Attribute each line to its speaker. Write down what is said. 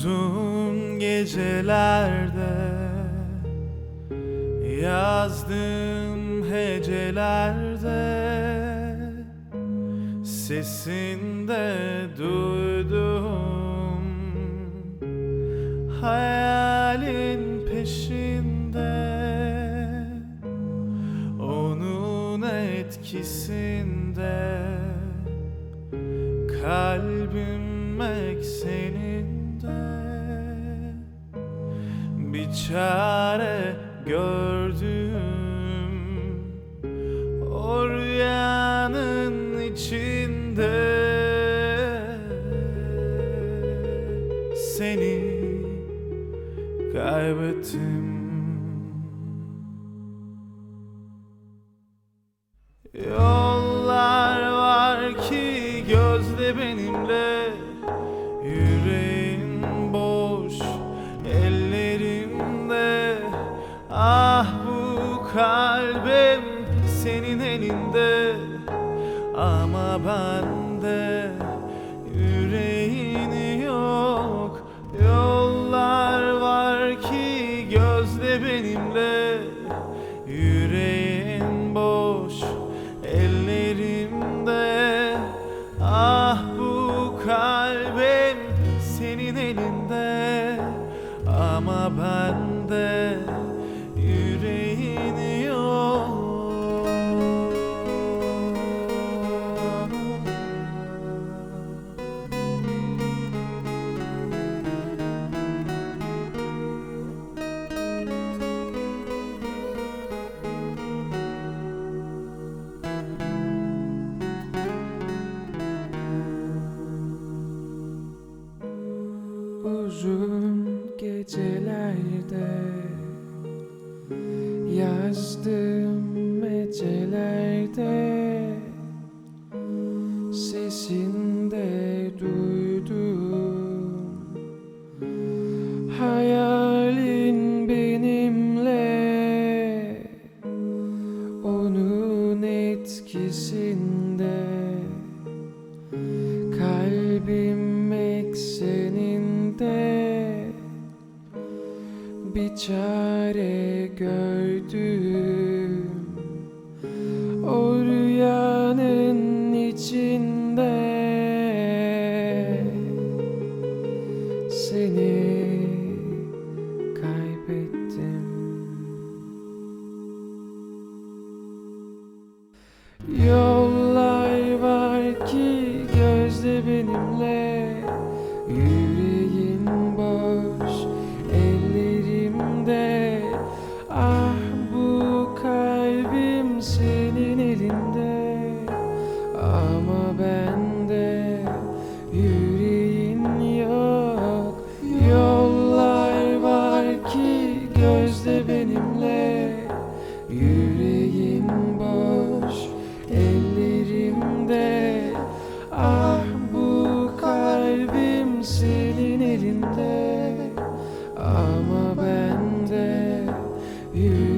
Speaker 1: Uzun gecelerde Yazdım hecelerde Sesinde duydum Hayalin peşinde Onun etkisinde Kalbim ekseninde Bir çare gördüm. O rüyanın içinde Seni kaybettim. Yollar elinde Ama bende yüreğin yok. Yollar var ki gözde benimle Yüreğin boş ellerimde. Ah bu kalbim senin elinde Ama bende
Speaker 2: Uzun gecelerde Yazdım mecelerde gördüm. O rüyanın içinde Seni kaybettim. Yollar you.